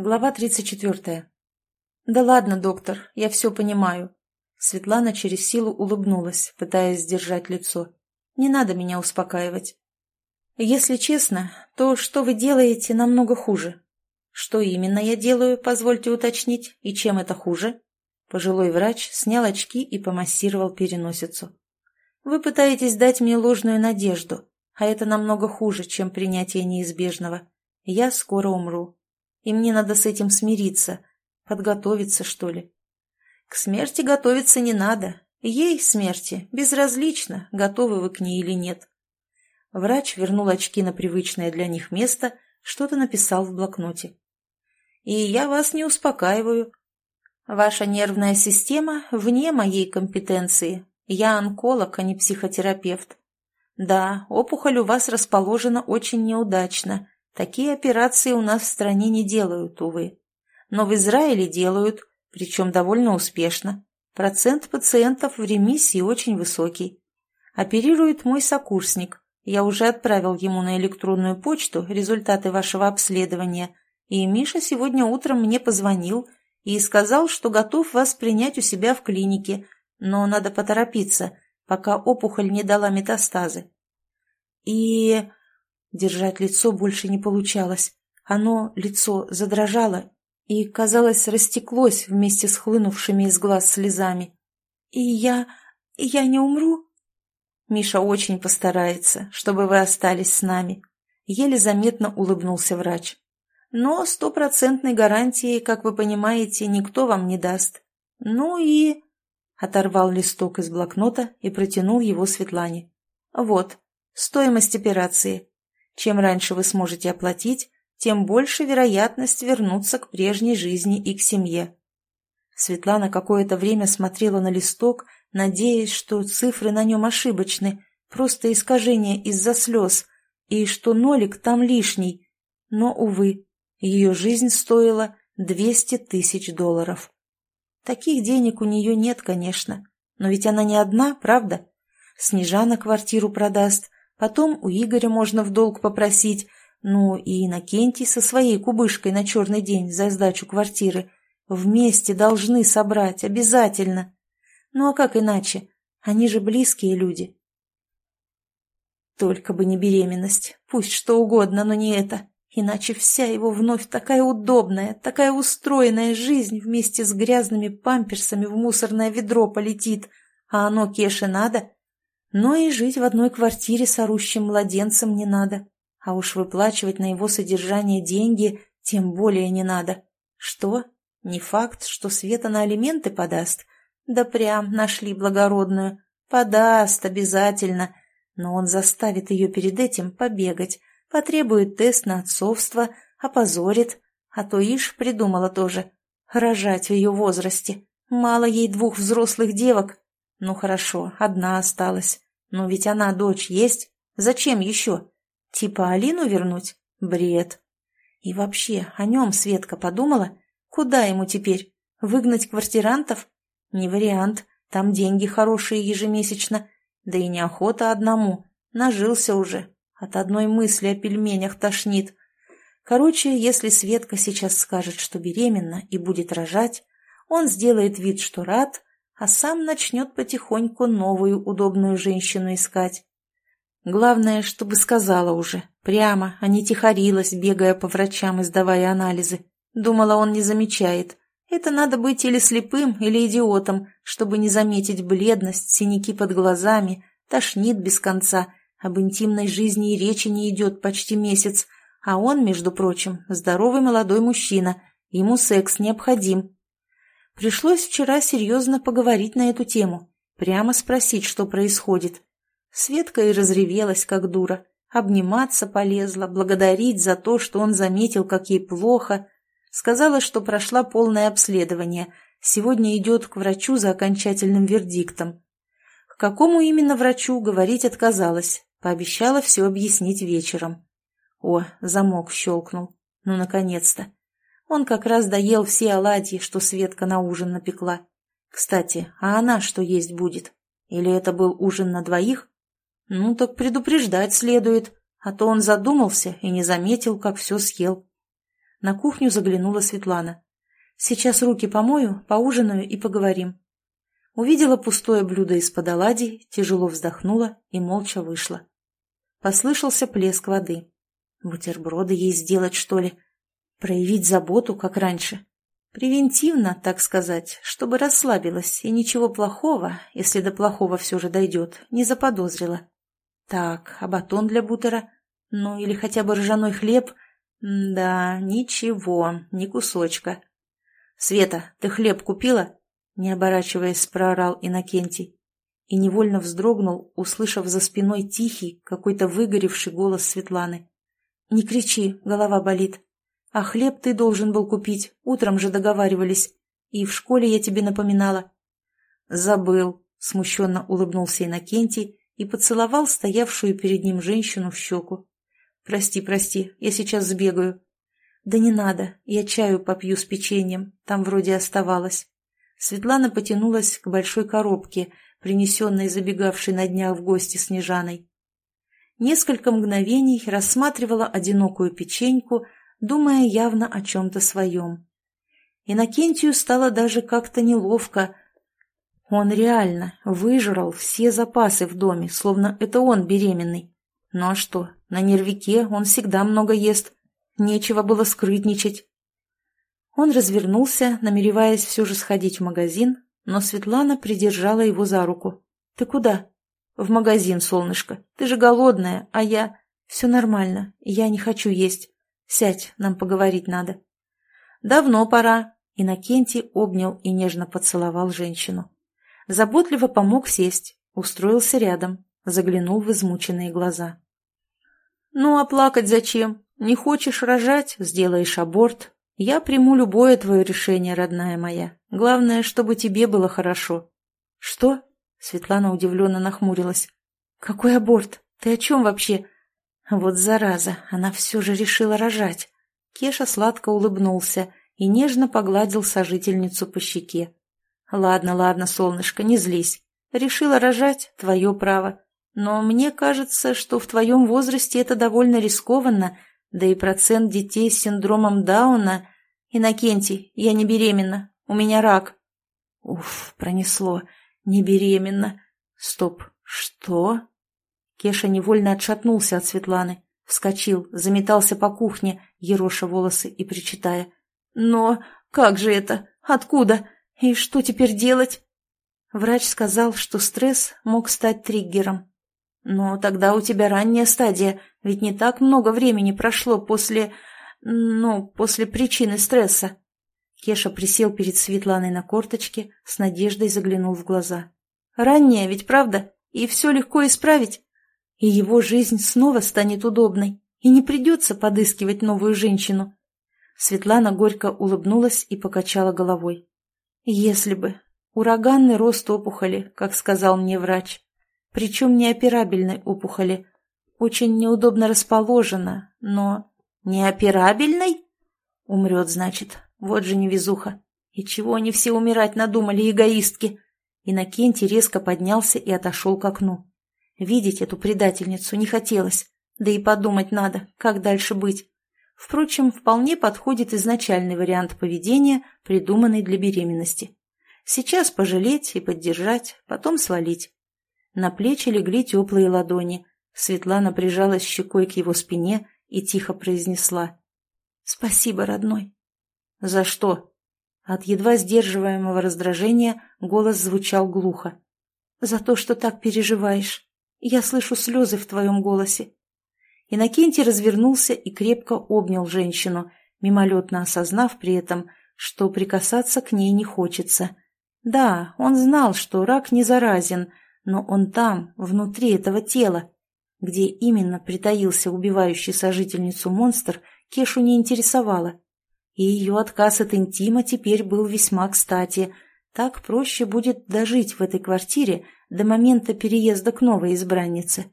Глава 34. «Да ладно, доктор, я все понимаю». Светлана через силу улыбнулась, пытаясь сдержать лицо. «Не надо меня успокаивать. Если честно, то, что вы делаете, намного хуже. Что именно я делаю, позвольте уточнить, и чем это хуже?» Пожилой врач снял очки и помассировал переносицу. «Вы пытаетесь дать мне ложную надежду, а это намного хуже, чем принятие неизбежного. Я скоро умру и мне надо с этим смириться, подготовиться, что ли. К смерти готовиться не надо. Ей смерти безразлично, готовы вы к ней или нет. Врач вернул очки на привычное для них место, что-то написал в блокноте. И я вас не успокаиваю. Ваша нервная система вне моей компетенции. Я онколог, а не психотерапевт. Да, опухоль у вас расположена очень неудачно, Такие операции у нас в стране не делают, увы. Но в Израиле делают, причем довольно успешно. Процент пациентов в ремиссии очень высокий. Оперирует мой сокурсник. Я уже отправил ему на электронную почту результаты вашего обследования, и Миша сегодня утром мне позвонил и сказал, что готов вас принять у себя в клинике, но надо поторопиться, пока опухоль не дала метастазы. И Держать лицо больше не получалось. Оно, лицо, задрожало и, казалось, растеклось вместе с хлынувшими из глаз слезами. «И я... я не умру?» «Миша очень постарается, чтобы вы остались с нами», — еле заметно улыбнулся врач. «Но стопроцентной гарантии, как вы понимаете, никто вам не даст. Ну и...» Оторвал листок из блокнота и протянул его Светлане. «Вот, стоимость операции. Чем раньше вы сможете оплатить, тем больше вероятность вернуться к прежней жизни и к семье. Светлана какое-то время смотрела на листок, надеясь, что цифры на нем ошибочны, просто искажение из-за слез, и что нолик там лишний. Но, увы, ее жизнь стоила 200 тысяч долларов. Таких денег у нее нет, конечно, но ведь она не одна, правда? Снежана квартиру продаст, Потом у Игоря можно в долг попросить, ну и Иннокентий со своей кубышкой на черный день за сдачу квартиры. Вместе должны собрать, обязательно. Ну а как иначе? Они же близкие люди. Только бы не беременность, пусть что угодно, но не это. Иначе вся его вновь такая удобная, такая устроенная жизнь вместе с грязными памперсами в мусорное ведро полетит. А оно Кеше надо? Но и жить в одной квартире с орущим младенцем не надо. А уж выплачивать на его содержание деньги тем более не надо. Что? Не факт, что Света на алименты подаст? Да прям нашли благородную. Подаст обязательно. Но он заставит ее перед этим побегать, потребует тест на отцовство, опозорит. А то Ишь придумала тоже. Рожать в ее возрасте. Мало ей двух взрослых девок, ну хорошо, одна осталась. Но ведь она дочь есть. Зачем еще? Типа Алину вернуть? Бред. И вообще, о нем Светка подумала? Куда ему теперь? Выгнать квартирантов? Не вариант. Там деньги хорошие ежемесячно. Да и неохота одному. Нажился уже. От одной мысли о пельменях тошнит. Короче, если Светка сейчас скажет, что беременна и будет рожать, он сделает вид, что рад, а сам начнет потихоньку новую удобную женщину искать. Главное, чтобы сказала уже, прямо, а не тихорилась, бегая по врачам и сдавая анализы. Думала, он не замечает. Это надо быть или слепым, или идиотом, чтобы не заметить бледность, синяки под глазами, тошнит без конца, об интимной жизни и речи не идет почти месяц, а он, между прочим, здоровый молодой мужчина, ему секс необходим, Пришлось вчера серьезно поговорить на эту тему, прямо спросить, что происходит. Светка и разревелась, как дура. Обниматься полезла, благодарить за то, что он заметил, как ей плохо. Сказала, что прошла полное обследование. Сегодня идет к врачу за окончательным вердиктом. К какому именно врачу говорить отказалась. Пообещала все объяснить вечером. О, замок щелкнул. Ну, наконец-то. Он как раз доел все оладьи, что Светка на ужин напекла. Кстати, а она что есть будет? Или это был ужин на двоих? Ну, так предупреждать следует, а то он задумался и не заметил, как все съел. На кухню заглянула Светлана. «Сейчас руки помою, поужинаю и поговорим». Увидела пустое блюдо из-под оладий, тяжело вздохнула и молча вышла. Послышался плеск воды. Бутерброды ей сделать, что ли? Проявить заботу, как раньше? Превентивно, так сказать, чтобы расслабилась и ничего плохого, если до плохого все же дойдет, не заподозрила. Так, а батон для бутера? Ну, или хотя бы ржаной хлеб? Да, ничего, ни кусочка. «Света, ты хлеб купила?» Не оборачиваясь, проорал Иннокентий. И невольно вздрогнул, услышав за спиной тихий, какой-то выгоревший голос Светланы. «Не кричи, голова болит. А хлеб ты должен был купить, утром же договаривались. И в школе я тебе напоминала». «Забыл», — смущенно улыбнулся Иннокентий и поцеловал стоявшую перед ним женщину в щеку. «Прости, прости, я сейчас сбегаю». «Да не надо, я чаю попью с печеньем, там вроде оставалось». Светлана потянулась к большой коробке, принесенной забегавшей на днях в гости Снежаной. Несколько мгновений рассматривала одинокую печеньку, думая явно о чем-то своем. Иннокентию стало даже как-то неловко. Он реально выжрал все запасы в доме, словно это он беременный. Ну а что, на нервике он всегда много ест. Нечего было скрытничать. Он развернулся, намереваясь все же сходить в магазин, но Светлана придержала его за руку. «Ты куда?» «В магазин, солнышко. Ты же голодная, а я...» «Все нормально. Я не хочу есть. Сядь, нам поговорить надо». «Давно пора». Иннокентий обнял и нежно поцеловал женщину. Заботливо помог сесть, устроился рядом, заглянул в измученные глаза. «Ну, а плакать зачем? Не хочешь рожать – сделаешь аборт, я приму любое твое решение, родная моя. Главное, чтобы тебе было хорошо. Что? Светлана удивленно нахмурилась. Какой аборт? Ты о чем вообще? Вот зараза, она все же решила рожать. Кеша сладко улыбнулся и нежно погладил сожительницу по щеке. Ладно, ладно, солнышко, не злись. Решила рожать – твое право. Но мне кажется, что в твоем возрасте это довольно рискованно да и процент детей с синдромом Дауна... Иннокентий, я не беременна. У меня рак. Уф, пронесло. Не беременна. Стоп. Что? Кеша невольно отшатнулся от Светланы. Вскочил, заметался по кухне, ероша волосы и причитая. «Но как же это? Откуда? И что теперь делать?» Врач сказал, что стресс мог стать триггером. «Но тогда у тебя ранняя стадия, ведь не так много времени прошло после... ну, после причины стресса». Кеша присел перед Светланой на корточке, с надеждой заглянул в глаза. «Ранняя ведь, правда? И все легко исправить. И его жизнь снова станет удобной, и не придется подыскивать новую женщину». Светлана горько улыбнулась и покачала головой. «Если бы. Ураганный рост опухоли, как сказал мне врач причем неоперабельной опухоли. Очень неудобно расположена, но... Неоперабельной? Умрет, значит. Вот же невезуха. И чего они все умирать надумали, эгоистки? Иннокентий резко поднялся и отошел к окну. Видеть эту предательницу не хотелось. Да и подумать надо, как дальше быть. Впрочем, вполне подходит изначальный вариант поведения, придуманный для беременности. Сейчас пожалеть и поддержать, потом свалить. На плечи легли теплые ладони. Светлана прижалась щекой к его спине и тихо произнесла. «Спасибо, родной». «За что?» От едва сдерживаемого раздражения голос звучал глухо. «За то, что так переживаешь. Я слышу слезы в твоем голосе». Иннокентий развернулся и крепко обнял женщину, мимолетно осознав при этом, что прикасаться к ней не хочется. Да, он знал, что рак не заразен, но он там, внутри этого тела. Где именно притаился убивающий сожительницу монстр, Кешу не интересовало. И ее отказ от интима теперь был весьма кстати. Так проще будет дожить в этой квартире до момента переезда к новой избраннице.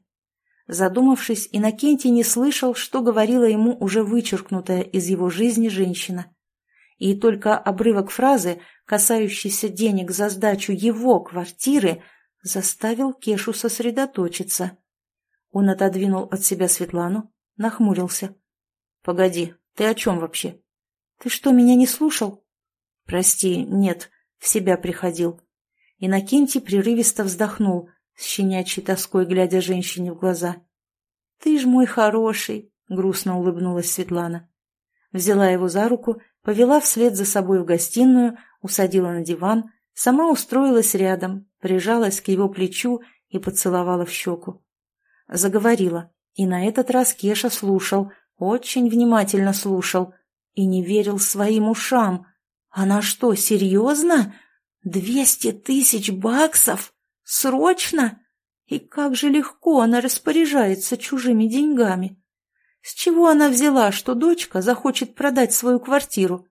Задумавшись, Иннокентий не слышал, что говорила ему уже вычеркнутая из его жизни женщина. И только обрывок фразы, касающийся денег за сдачу его квартиры – заставил Кешу сосредоточиться. Он отодвинул от себя Светлану, нахмурился. — Погоди, ты о чем вообще? Ты что, меня не слушал?» «Прости, нет, в себя приходил». Иннокентий прерывисто вздохнул, с щенячьей тоской глядя женщине в глаза. «Ты ж мой хороший!» — грустно улыбнулась Светлана. Взяла его за руку, повела вслед за собой в гостиную, усадила на диван, сама устроилась рядом, прижалась к его плечу и поцеловала в щеку. Заговорила, и на этот раз Кеша слушал, очень внимательно слушал и не верил своим ушам. Она что, серьезно? Двести тысяч баксов? Срочно? И как же легко она распоряжается чужими деньгами. С чего она взяла, что дочка захочет продать свою квартиру?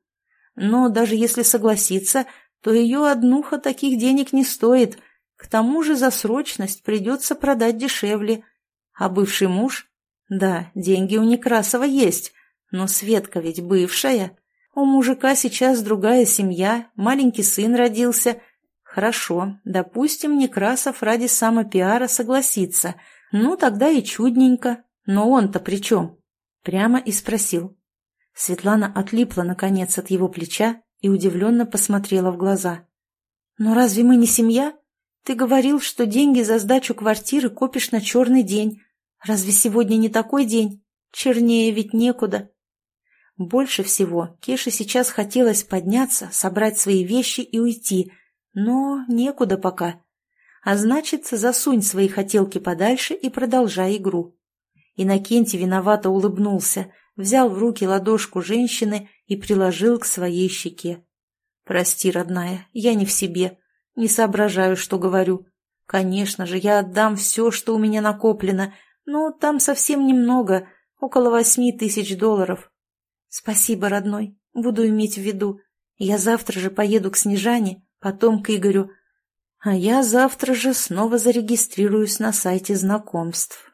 Но даже если согласится, то ее однуха таких денег не стоит. К тому же за срочность придется продать дешевле. А бывший муж? Да, деньги у Некрасова есть, но Светка ведь бывшая. У мужика сейчас другая семья, маленький сын родился. Хорошо, допустим, Некрасов ради самопиара согласится. Ну, тогда и чудненько. Но он-то при чем? Прямо и спросил. Светлана отлипла, наконец, от его плеча и удивленно посмотрела в глаза. «Но разве мы не семья? Ты говорил, что деньги за сдачу квартиры копишь на черный день. Разве сегодня не такой день? Чернее ведь некуда». Больше всего Кеше сейчас хотелось подняться, собрать свои вещи и уйти, но некуда пока. А значит, засунь свои хотелки подальше и продолжай игру. Иннокентий виновато улыбнулся, взял в руки ладошку женщины и приложил к своей щеке. «Прости, родная, я не в себе, не соображаю, что говорю. Конечно же, я отдам все, что у меня накоплено, но там совсем немного, около восьми тысяч долларов, «Спасибо, родной, буду иметь в виду. Я завтра же поеду к Снежане, потом к Игорю. А я завтра же снова зарегистрируюсь на сайте знакомств».